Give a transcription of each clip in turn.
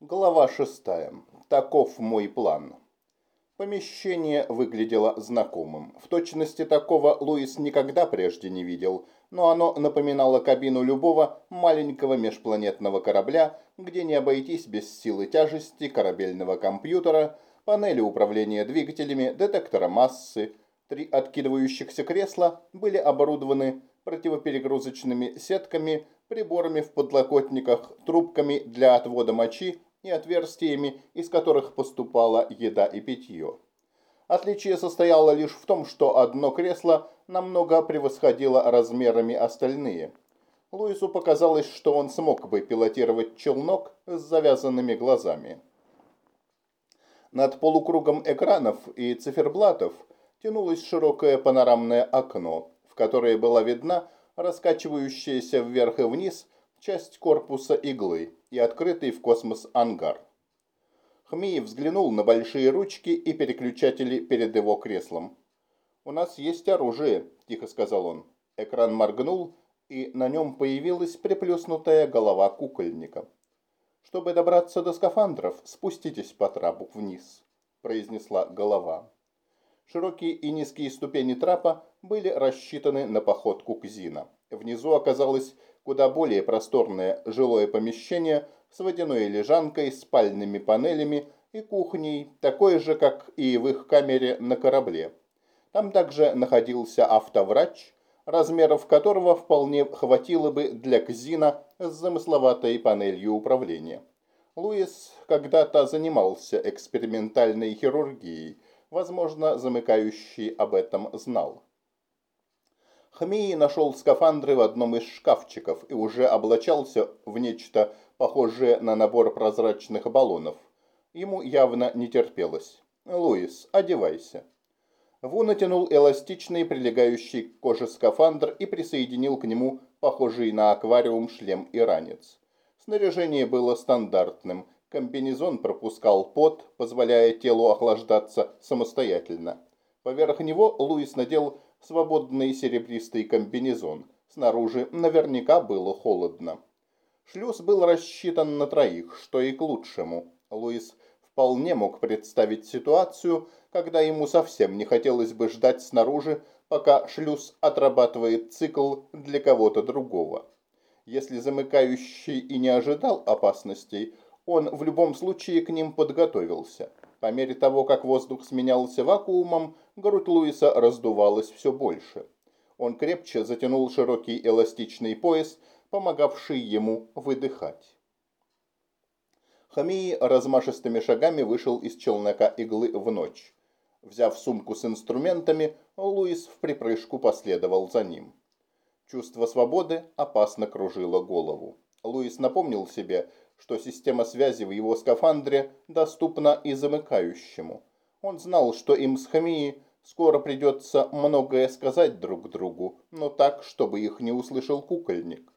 Глава шестая. Таков мой план. Помещение выглядело знакомым. В точности такого Луис никогда прежде не видел, но оно напоминало кабину любого маленького межпланетного корабля, где не обойтись без силы тяжести корабельного компьютера, панели управления двигателями, детектора массы. Три откидывающихся кресла были оборудованы противоперегрузочными сетками, приборами в подлокотниках, трубками для отвода мочи и отверстиями, из которых поступала еда и питье. Отличие состояло лишь в том, что одно кресло намного превосходило размерами остальные. Луису показалось, что он смог бы пилотировать челнок с завязанными глазами. Над полукругом экранов и циферблатов тянулось широкое панорамное окно, в которое была видна раскачивающаяся вверх и вниз часть корпуса иглы и открытый в космос ангар. Хмеев взглянул на большие ручки и переключатели перед его креслом. «У нас есть оружие», – тихо сказал он. Экран моргнул, и на нем появилась приплюснутая голова кукольника. «Чтобы добраться до скафандров, спуститесь по трапу вниз», – произнесла голова. Широкие и низкие ступени трапа были рассчитаны на походку к Зина. Внизу оказалось куда более просторное жилое помещение с водяной лежанкой, спальными панелями и кухней, такой же, как и в их камере на корабле. Там также находился автоврач, размеров которого вполне хватило бы для Кзина с замысловатой панелью управления. Луис когда-то занимался экспериментальной хирургией, возможно, замыкающий об этом знал. Хмии нашел скафандры в одном из шкафчиков и уже облачался в нечто похожее на набор прозрачных баллонов. Ему явно не терпелось. «Луис, одевайся». Ву натянул эластичный, прилегающий к коже скафандр и присоединил к нему похожий на аквариум шлем и ранец. Снаряжение было стандартным. Комбинезон пропускал пот, позволяя телу охлаждаться самостоятельно. Поверх него Луис надел свободный серебристый комбинезон. Снаружи наверняка было холодно. Шлюз был рассчитан на троих, что и к лучшему. Луис вполне мог представить ситуацию, когда ему совсем не хотелось бы ждать снаружи, пока шлюз отрабатывает цикл для кого-то другого. Если замыкающий и не ожидал опасностей, он в любом случае к ним подготовился. По мере того, как воздух сменялся вакуумом, грудь Луиса раздувалась все больше. Он крепче затянул широкий эластичный пояс, помогавший ему выдыхать. Хамии размашистыми шагами вышел из челнока иглы в ночь. Взяв сумку с инструментами, Луис в припрыжку последовал за ним. Чувство свободы опасно кружило голову. Луис напомнил себе, что система связи в его скафандре доступна и замыкающему. Он знал, что им с Хамией скоро придется многое сказать друг другу, но так, чтобы их не услышал кукольник.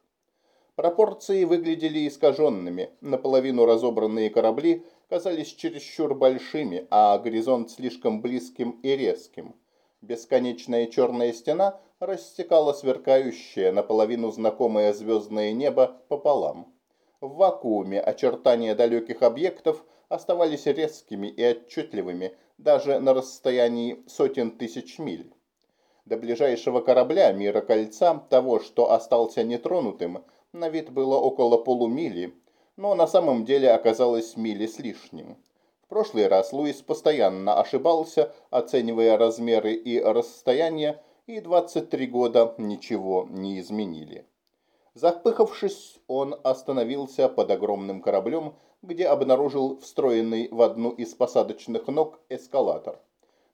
Пропорции выглядели искаженными, наполовину разобранные корабли казались чересчур большими, а горизонт слишком близким и резким. Бесконечная черная стена рассекала сверкающее, наполовину знакомое звездное небо пополам. В вакууме очертания далеких объектов оставались резкими и отчетливыми даже на расстоянии сотен тысяч миль. До ближайшего корабля мира кольца, того, что остался нетронутым, на вид было около полумили, но на самом деле оказалось мили с лишним. В прошлый раз Луис постоянно ошибался, оценивая размеры и расстояние, и 23 года ничего не изменили. Запыхавшись, он остановился под огромным кораблем, где обнаружил встроенный в одну из посадочных ног эскалатор.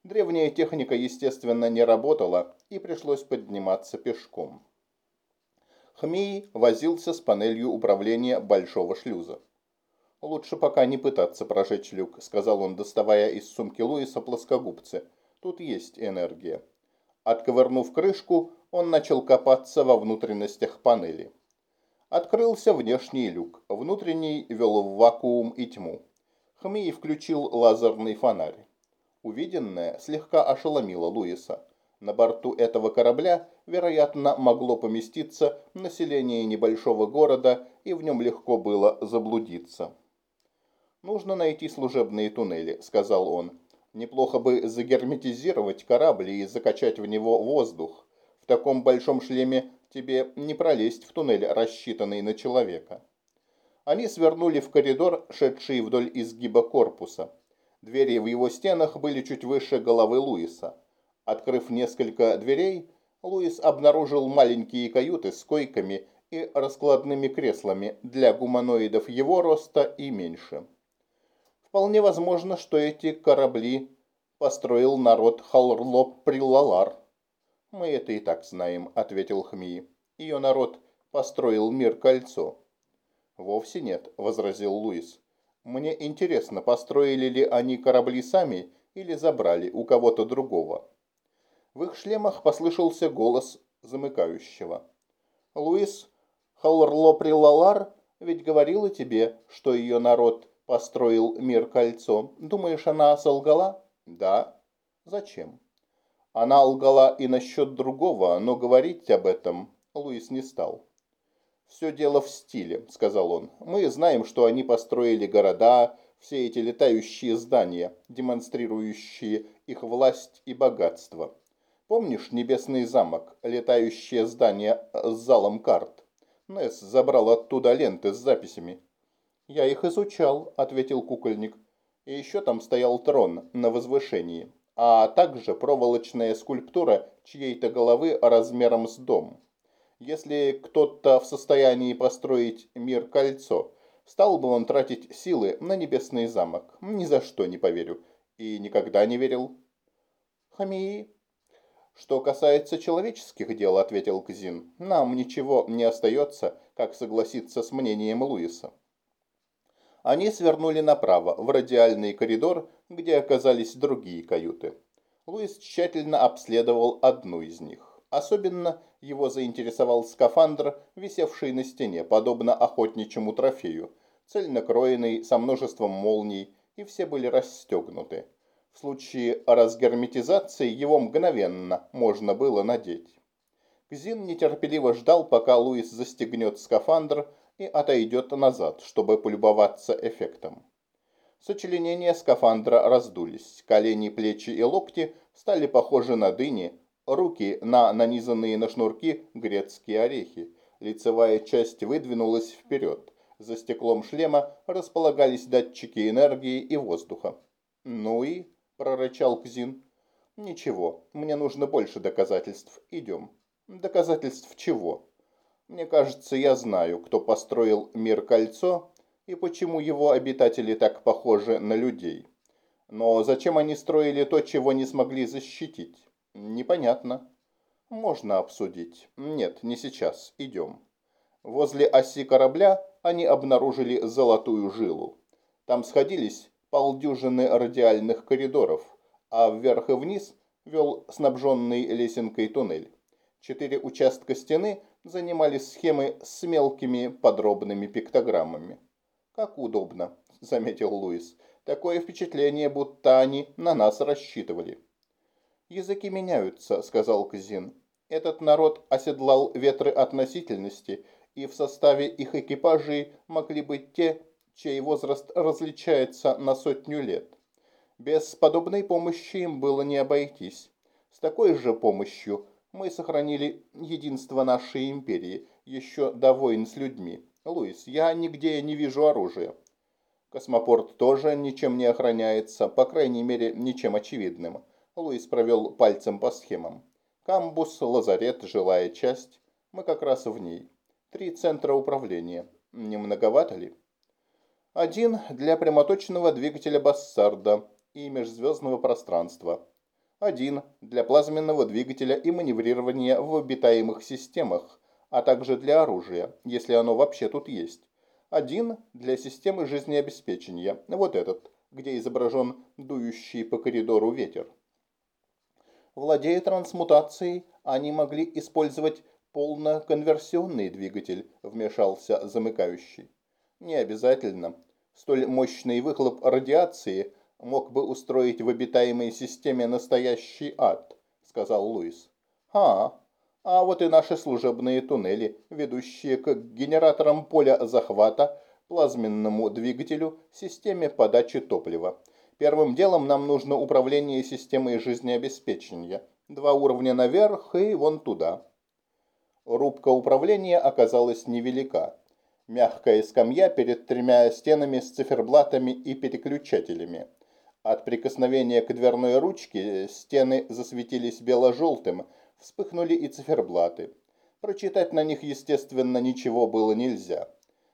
Древняя техника, естественно, не работала, и пришлось подниматься пешком. Хмей возился с панелью управления большого шлюза. «Лучше пока не пытаться прожечь люк», — сказал он, доставая из сумки Луиса плоскогубцы. «Тут есть энергия». Отковырнув крышку, он начал копаться во внутренностях панели. Открылся внешний люк, внутренний вел в вакуум и тьму. Хмей включил лазерный фонарь. Увиденное слегка ошеломило Луиса. На борту этого корабля, вероятно, могло поместиться население небольшого города, и в нем легко было заблудиться. «Нужно найти служебные туннели», — сказал он. «Неплохо бы загерметизировать корабль и закачать в него воздух. В таком большом шлеме тебе не пролезть в туннель, рассчитанный на человека». Они свернули в коридор, шедший вдоль изгиба корпуса. Двери в его стенах были чуть выше головы Луиса. Открыв несколько дверей, Луис обнаружил маленькие каюты с койками и раскладными креслами для гуманоидов его роста и меньше. Вполне возможно, что эти корабли построил народ Халрлоп-Прилалар. «Мы это и так знаем», — ответил Хмии. «Ее народ построил мир-кольцо». «Вовсе нет», — возразил Луис. «Мне интересно, построили ли они корабли сами или забрали у кого-то другого». В их шлемах послышался голос замыкающего. «Луис Халрло-Прилалар ведь говорила тебе, что ее народ построил мир кольцо. Думаешь, она солгала? Да. Зачем? Она лгала и насчет другого, но говорить об этом Луис не стал. «Все дело в стиле», — сказал он. «Мы знаем, что они построили города, все эти летающие здания, демонстрирующие их власть и богатство. Помнишь небесный замок, летающее здание с залом карт? Несс забрал оттуда ленты с записями. «Я их изучал», — ответил кукольник. «И еще там стоял трон на возвышении, а также проволочная скульптура чьей-то головы размером с дом. Если кто-то в состоянии построить мир-кольцо, стал бы он тратить силы на небесный замок. Ни за что не поверю. И никогда не верил». «Хамии», «Что касается человеческих дел», — ответил Кзин, — «нам ничего не остается, как согласиться с мнением Луиса». Они свернули направо, в радиальный коридор, где оказались другие каюты. Луис тщательно обследовал одну из них. Особенно его заинтересовал скафандр, висевший на стене, подобно охотничьему трофею, цельнокроенный, со множеством молний, и все были расстегнуты. В случае разгерметизации его мгновенно можно было надеть. Кзин нетерпеливо ждал, пока Луис застегнет скафандр, и отойдет назад, чтобы полюбоваться эффектом. Сочленения скафандра раздулись, колени, плечи и локти стали похожи на дыни, руки на нанизанные на шнурки грецкие орехи, лицевая часть выдвинулась вперед. За стеклом шлема располагались датчики энергии и воздуха. «Ну и?» – прорычал Кзин. «Ничего, мне нужно больше доказательств. Идем». «Доказательств чего?» Мне кажется, я знаю, кто построил мир-кольцо и почему его обитатели так похожи на людей. Но зачем они строили то, чего не смогли защитить? Непонятно. Можно обсудить. Нет, не сейчас. Идем. Возле оси корабля они обнаружили золотую жилу. Там сходились полдюжины радиальных коридоров, а вверх и вниз вел снабженный лесенкой туннель. Четыре участка стены занимали схемы с мелкими подробными пиктограммами. «Как удобно», — заметил Луис. «Такое впечатление, будто они на нас рассчитывали». «Языки меняются», — сказал Казин. «Этот народ оседлал ветры относительности, и в составе их экипажей могли быть те, чей возраст различается на сотню лет. Без подобной помощи им было не обойтись. С такой же помощью мы сохранили единство нашей империи еще до войн с людьми. Луис, я нигде не вижу оружия. Космопорт тоже ничем не охраняется, по крайней мере, ничем очевидным. Луис провел пальцем по схемам. Камбус, лазарет, жилая часть. Мы как раз в ней. Три центра управления. Не многовато ли? Один для прямоточного двигателя Бассарда и межзвездного пространства один для плазменного двигателя и маневрирования в обитаемых системах, а также для оружия, если оно вообще тут есть. Один для системы жизнеобеспечения, вот этот, где изображен дующий по коридору ветер. Владея трансмутацией, они могли использовать полноконверсионный двигатель, вмешался замыкающий. Не обязательно. Столь мощный выхлоп радиации мог бы устроить в обитаемой системе настоящий ад», — сказал Луис. «А, а вот и наши служебные туннели, ведущие к генераторам поля захвата, плазменному двигателю, системе подачи топлива. Первым делом нам нужно управление системой жизнеобеспечения. Два уровня наверх и вон туда. Рубка управления оказалась невелика. Мягкая скамья перед тремя стенами с циферблатами и переключателями. От прикосновения к дверной ручке стены засветились бело-желтым, вспыхнули и циферблаты. Прочитать на них, естественно, ничего было нельзя.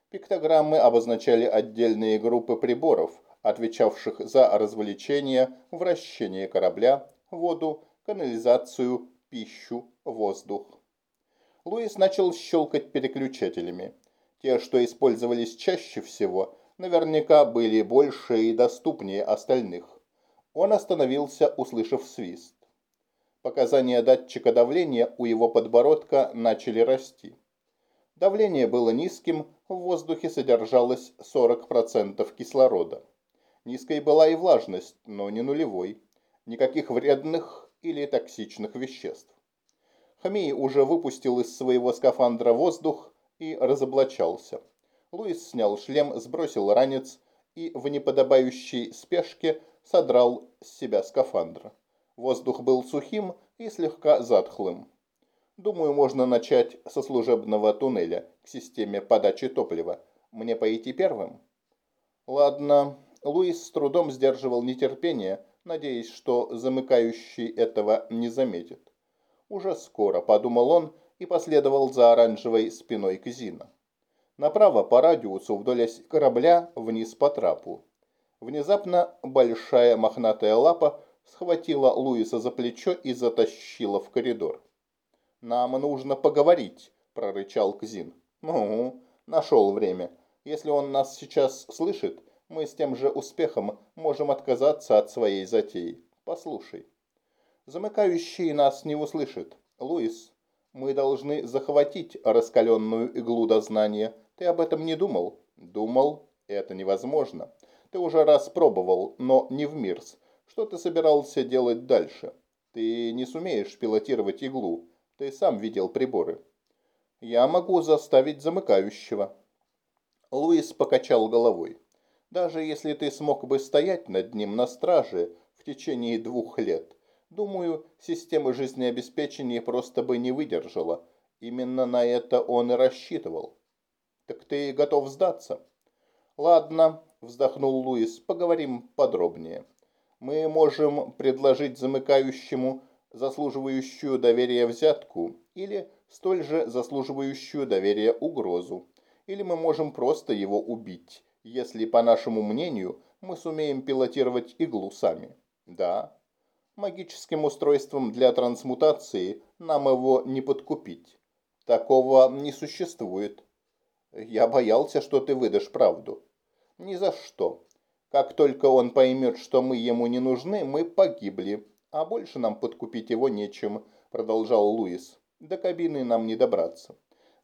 Пиктограммы обозначали отдельные группы приборов, отвечавших за развлечение, вращение корабля, воду, канализацию, пищу, воздух. Луис начал щелкать переключателями. Те, что использовались чаще всего, наверняка были больше и доступнее остальных. Он остановился, услышав свист. Показания датчика давления у его подбородка начали расти. Давление было низким, в воздухе содержалось 40% кислорода. Низкой была и влажность, но не нулевой. Никаких вредных или токсичных веществ. Хамей уже выпустил из своего скафандра воздух и разоблачался. Луис снял шлем, сбросил ранец и в неподобающей спешке содрал с себя скафандр. Воздух был сухим и слегка затхлым. Думаю, можно начать со служебного туннеля к системе подачи топлива. Мне пойти первым? Ладно. Луис с трудом сдерживал нетерпение, надеясь, что замыкающий этого не заметит. Уже скоро, подумал он и последовал за оранжевой спиной Кзина. Направо по радиусу вдоль корабля, вниз по трапу. Внезапно большая мохнатая лапа схватила Луиса за плечо и затащила в коридор. «Нам нужно поговорить», – прорычал Кзин. «Ну, нашел время. Если он нас сейчас слышит, мы с тем же успехом можем отказаться от своей затеи. Послушай». «Замыкающий нас не услышит. Луис, мы должны захватить раскаленную иглу дознания. Ты об этом не думал?» «Думал. Это невозможно. Ты уже раз пробовал, но не в Мирс. Что ты собирался делать дальше? Ты не сумеешь пилотировать иглу. Ты сам видел приборы. Я могу заставить замыкающего. Луис покачал головой. Даже если ты смог бы стоять над ним на страже в течение двух лет, думаю, система жизнеобеспечения просто бы не выдержала. Именно на это он и рассчитывал. Так ты готов сдаться? Ладно, вздохнул Луис, поговорим подробнее мы можем предложить замыкающему заслуживающую доверия взятку или столь же заслуживающую доверия угрозу. Или мы можем просто его убить, если, по нашему мнению, мы сумеем пилотировать иглу сами. Да, магическим устройством для трансмутации нам его не подкупить. Такого не существует. Я боялся, что ты выдашь правду. Ни за что. Как только он поймет, что мы ему не нужны, мы погибли. А больше нам подкупить его нечем, продолжал Луис. До кабины нам не добраться.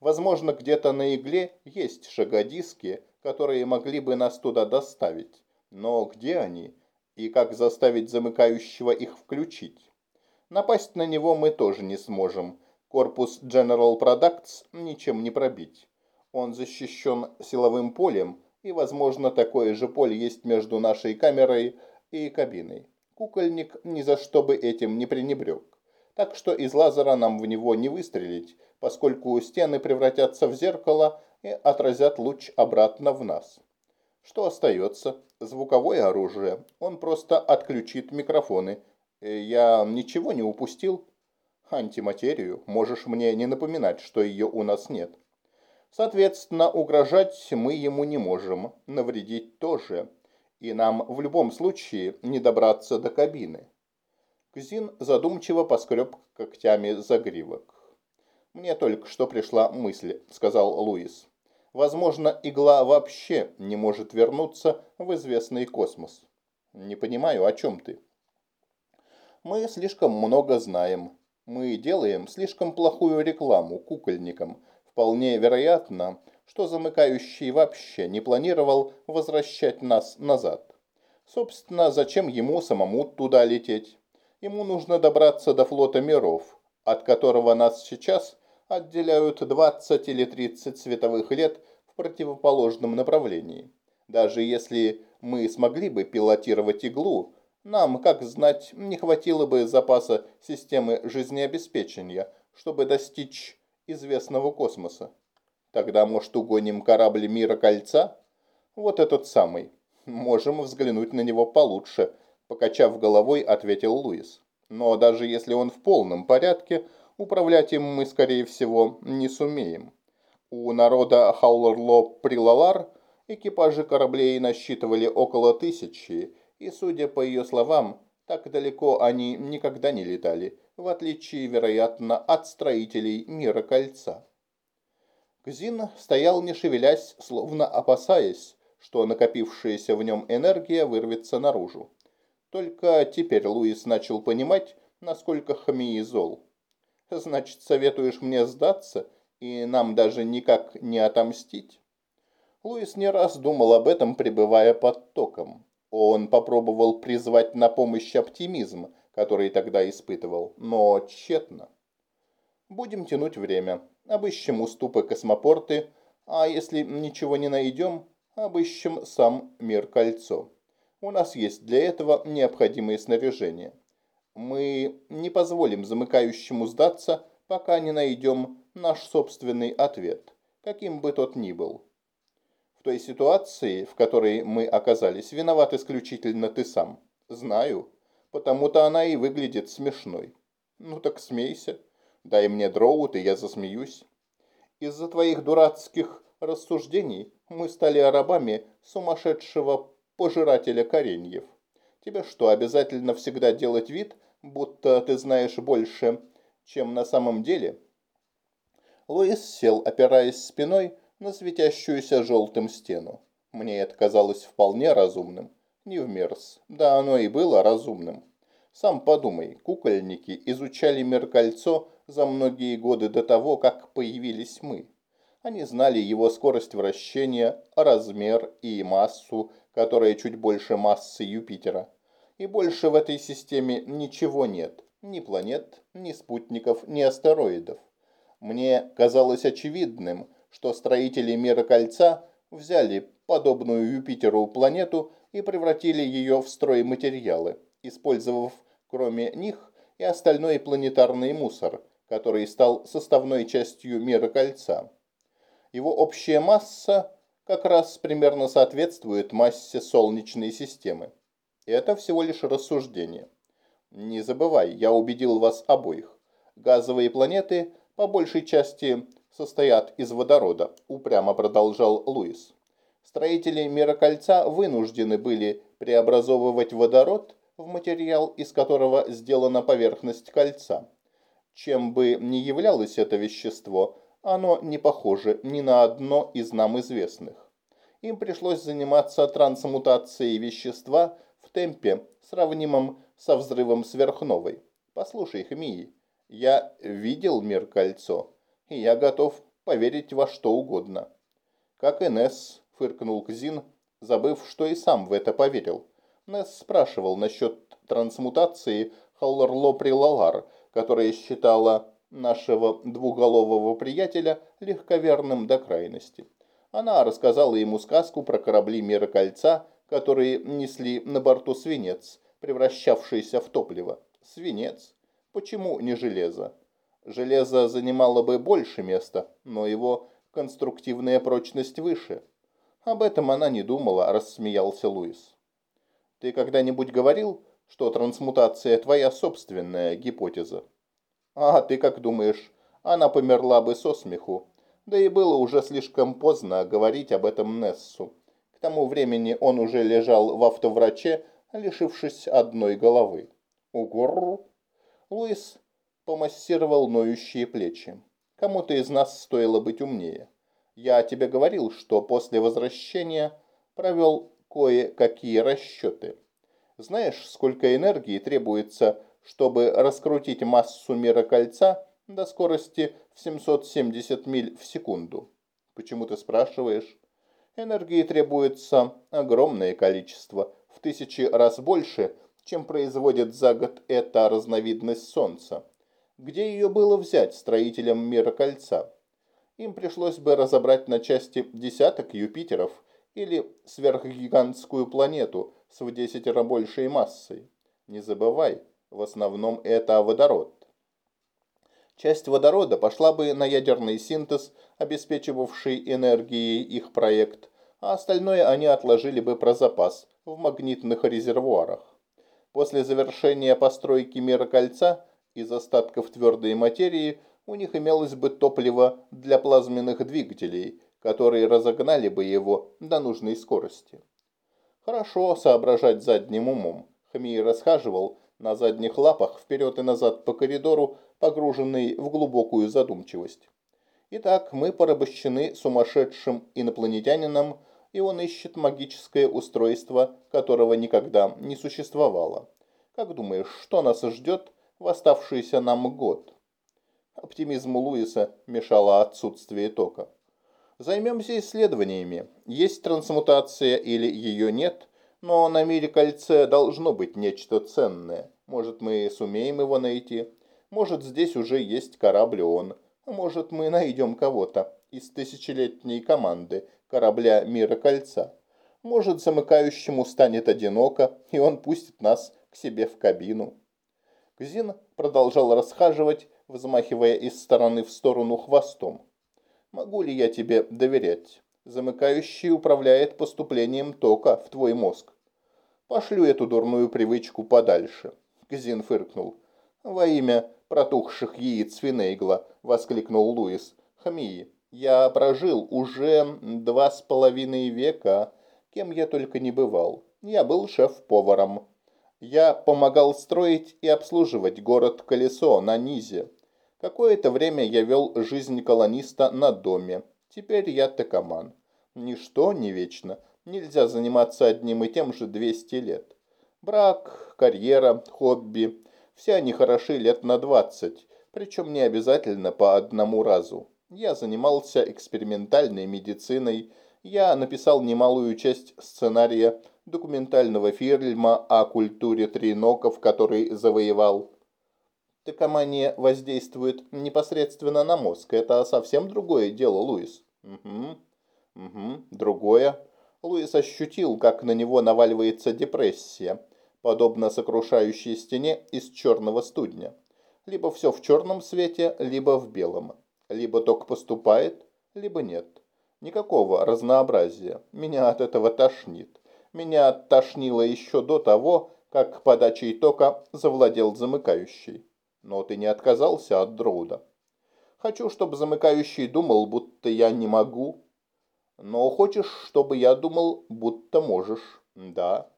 Возможно, где-то на игле есть шагодиски, которые могли бы нас туда доставить. Но где они? И как заставить замыкающего их включить? Напасть на него мы тоже не сможем. Корпус General Products ничем не пробить. Он защищен силовым полем, и, возможно, такое же поле есть между нашей камерой и кабиной. Кукольник ни за что бы этим не пренебрег. Так что из лазера нам в него не выстрелить, поскольку стены превратятся в зеркало и отразят луч обратно в нас. Что остается? Звуковое оружие. Он просто отключит микрофоны. Э, я ничего не упустил? Антиматерию. Можешь мне не напоминать, что ее у нас нет. Соответственно, угрожать мы ему не можем, навредить тоже. И нам в любом случае не добраться до кабины. Кзин задумчиво поскреб когтями загривок. «Мне только что пришла мысль», — сказал Луис. «Возможно, игла вообще не может вернуться в известный космос». «Не понимаю, о чем ты?» «Мы слишком много знаем. Мы делаем слишком плохую рекламу кукольникам, Вполне вероятно, что замыкающий вообще не планировал возвращать нас назад. Собственно, зачем ему самому туда лететь? Ему нужно добраться до флота миров, от которого нас сейчас отделяют 20 или 30 световых лет в противоположном направлении. Даже если мы смогли бы пилотировать иглу, нам, как знать, не хватило бы запаса системы жизнеобеспечения, чтобы достичь известного космоса. Тогда, может, угоним корабль Мира Кольца? Вот этот самый. Можем взглянуть на него получше, покачав головой, ответил Луис. Но даже если он в полном порядке, управлять им мы, скорее всего, не сумеем. У народа Хаулерло-Прилалар экипажи кораблей насчитывали около тысячи, и, судя по ее словам, так далеко они никогда не летали, в отличие, вероятно, от строителей Мира Кольца. Кзин стоял не шевелясь, словно опасаясь, что накопившаяся в нем энергия вырвется наружу. Только теперь Луис начал понимать, насколько Хамии зол. «Значит, советуешь мне сдаться и нам даже никак не отомстить?» Луис не раз думал об этом, пребывая под током. Он попробовал призвать на помощь оптимизм, который тогда испытывал, но тщетно. Будем тянуть время, обыщем уступы космопорты, а если ничего не найдем, обыщем сам мир кольцо. У нас есть для этого необходимое снаряжение. Мы не позволим замыкающему сдаться, пока не найдем наш собственный ответ, каким бы тот ни был. В той ситуации, в которой мы оказались, виноват исключительно ты сам. Знаю, потому-то она и выглядит смешной. Ну так смейся. Дай мне дроут, и я засмеюсь. Из-за твоих дурацких рассуждений мы стали рабами сумасшедшего пожирателя кореньев. Тебе что, обязательно всегда делать вид, будто ты знаешь больше, чем на самом деле?» Луис сел, опираясь спиной на светящуюся желтым стену. Мне это казалось вполне разумным. Мерз. Да, оно и было разумным. Сам подумай, кукольники изучали мир кольцо за многие годы до того, как появились мы. Они знали его скорость вращения, размер и массу, которая чуть больше массы Юпитера. И больше в этой системе ничего нет. Ни планет, ни спутников, ни астероидов. Мне казалось очевидным, что строители мира кольца взяли подобную Юпитеру планету и превратили ее в стройматериалы, использовав кроме них и остальной планетарный мусор, который стал составной частью мира кольца. Его общая масса как раз примерно соответствует массе Солнечной системы. Это всего лишь рассуждение. Не забывай, я убедил вас обоих. Газовые планеты по большей части состоят из водорода, упрямо продолжал Луис. Строители мира кольца вынуждены были преобразовывать водород в материал, из которого сделана поверхность кольца. Чем бы ни являлось это вещество, оно не похоже ни на одно из нам известных. Им пришлось заниматься трансмутацией вещества в темпе, сравнимом со взрывом сверхновой. Послушай, Хмии, я видел мир кольцо, и я готов поверить во что угодно. Как и Несс, фыркнул Кзин, забыв, что и сам в это поверил. Несс спрашивал насчет трансмутации Халларло-Прилалар, которая считала нашего двуголового приятеля легковерным до крайности. Она рассказала ему сказку про корабли Мира Кольца, которые несли на борту свинец, превращавшийся в топливо. Свинец? Почему не железо? Железо занимало бы больше места, но его конструктивная прочность выше. Об этом она не думала, рассмеялся Луис. Ты когда-нибудь говорил, что трансмутация твоя собственная гипотеза? А ты как думаешь, она померла бы со смеху? Да и было уже слишком поздно говорить об этом Нессу. К тому времени он уже лежал в автовраче, лишившись одной головы. Угур! Луис помассировал ноющие плечи. Кому-то из нас стоило быть умнее. Я тебе говорил, что после возвращения провел кое-какие расчеты. Знаешь, сколько энергии требуется, чтобы раскрутить массу мира кольца до скорости в 770 миль в секунду? Почему ты спрашиваешь? Энергии требуется огромное количество, в тысячи раз больше, чем производит за год эта разновидность Солнца. Где ее было взять строителям мира кольца? Им пришлось бы разобрать на части десяток Юпитеров или сверхгигантскую планету с в десятеро большей массой. Не забывай, в основном это водород. Часть водорода пошла бы на ядерный синтез, обеспечивавший энергией их проект, а остальное они отложили бы про запас в магнитных резервуарах. После завершения постройки мира кольца из остатков твердой материи у них имелось бы топливо для плазменных двигателей, которые разогнали бы его до нужной скорости. Хорошо соображать задним умом. Хмей расхаживал на задних лапах вперед и назад по коридору, погруженный в глубокую задумчивость. Итак, мы порабощены сумасшедшим инопланетянином, и он ищет магическое устройство, которого никогда не существовало. Как думаешь, что нас ждет в оставшийся нам год? Оптимизму Луиса мешало отсутствие тока. Займемся исследованиями. Есть трансмутация или ее нет, но на мире кольце должно быть нечто ценное. Может, мы сумеем его найти? Может, здесь уже есть корабль ООН? Может, мы найдем кого-то из тысячелетней команды корабля Мира Кольца? Может, замыкающему станет одиноко, и он пустит нас к себе в кабину? Кзин продолжал расхаживать, взмахивая из стороны в сторону хвостом. «Могу ли я тебе доверять? Замыкающий управляет поступлением тока в твой мозг. Пошлю эту дурную привычку подальше». Кзин фыркнул. «Во имя протухших яиц Финейгла!» — воскликнул Луис. «Хмии, я прожил уже два с половиной века, кем я только не бывал. Я был шеф-поваром. Я помогал строить и обслуживать город Колесо на Низе. Какое-то время я вел жизнь колониста на доме. Теперь я текоман. Ничто не вечно. Нельзя заниматься одним и тем же 200 лет. Брак, карьера, хобби – все они хороши лет на 20, причем не обязательно по одному разу. Я занимался экспериментальной медициной, я написал немалую часть сценария документального фильма о культуре триноков, который завоевал Токомания воздействует непосредственно на мозг. Это совсем другое дело, Луис. Угу. Угу. Другое. Луис ощутил, как на него наваливается депрессия, подобно сокрушающей стене из черного студня. Либо все в черном свете, либо в белом. Либо ток поступает, либо нет. Никакого разнообразия. Меня от этого тошнит. Меня тошнило еще до того, как подачей тока завладел замыкающий. Но ты не отказался от Дроуда. Хочу, чтобы замыкающий думал, будто я не могу. Но хочешь, чтобы я думал, будто можешь. Да.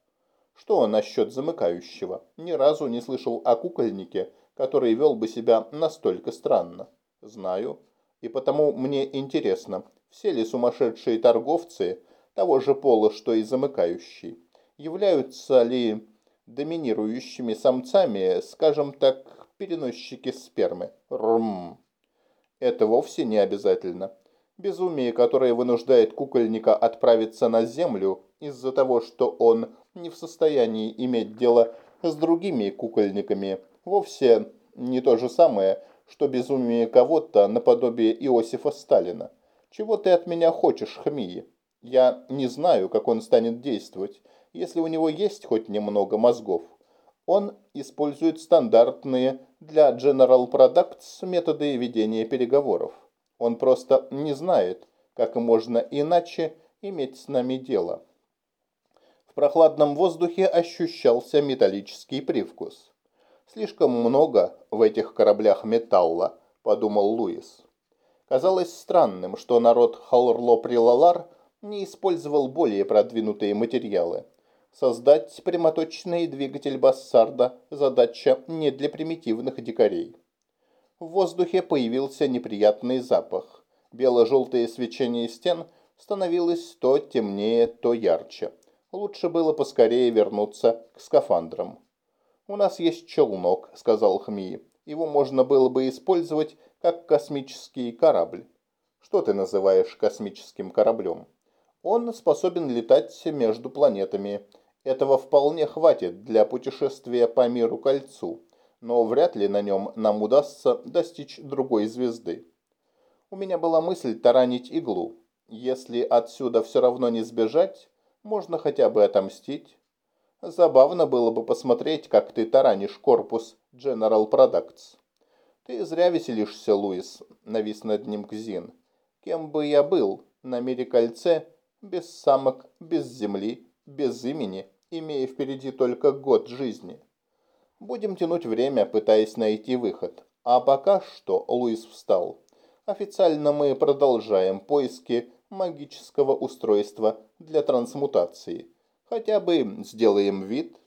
Что насчет замыкающего? Ни разу не слышал о кукольнике, который вел бы себя настолько странно. Знаю. И потому мне интересно, все ли сумасшедшие торговцы того же пола, что и замыкающий, являются ли доминирующими самцами, скажем так, переносчики спермы. Рм. Это вовсе не обязательно. Безумие, которое вынуждает кукольника отправиться на землю из-за того, что он не в состоянии иметь дело с другими кукольниками, вовсе не то же самое, что безумие кого-то наподобие Иосифа Сталина. Чего ты от меня хочешь, Хмии? Я не знаю, как он станет действовать, если у него есть хоть немного мозгов. Он использует стандартные для General Products методы ведения переговоров. Он просто не знает, как можно иначе иметь с нами дело. В прохладном воздухе ощущался металлический привкус. «Слишком много в этих кораблях металла», – подумал Луис. Казалось странным, что народ Халрло-Прилалар не использовал более продвинутые материалы – Создать прямоточный двигатель Бассарда – задача не для примитивных дикарей. В воздухе появился неприятный запах. Бело-желтое свечение стен становилось то темнее, то ярче. Лучше было поскорее вернуться к скафандрам. «У нас есть челнок», – сказал Хмии. «Его можно было бы использовать как космический корабль». «Что ты называешь космическим кораблем?» «Он способен летать между планетами», этого вполне хватит для путешествия по миру кольцу, но вряд ли на нем нам удастся достичь другой звезды. У меня была мысль таранить иглу. Если отсюда все равно не сбежать, можно хотя бы отомстить. Забавно было бы посмотреть, как ты таранишь корпус General Products. Ты зря веселишься, Луис, навис над ним Кзин. Кем бы я был на мире кольце, без самок, без земли, без имени, имея впереди только год жизни. Будем тянуть время, пытаясь найти выход. А пока что, Луис встал. Официально мы продолжаем поиски магического устройства для трансмутации. Хотя бы сделаем вид,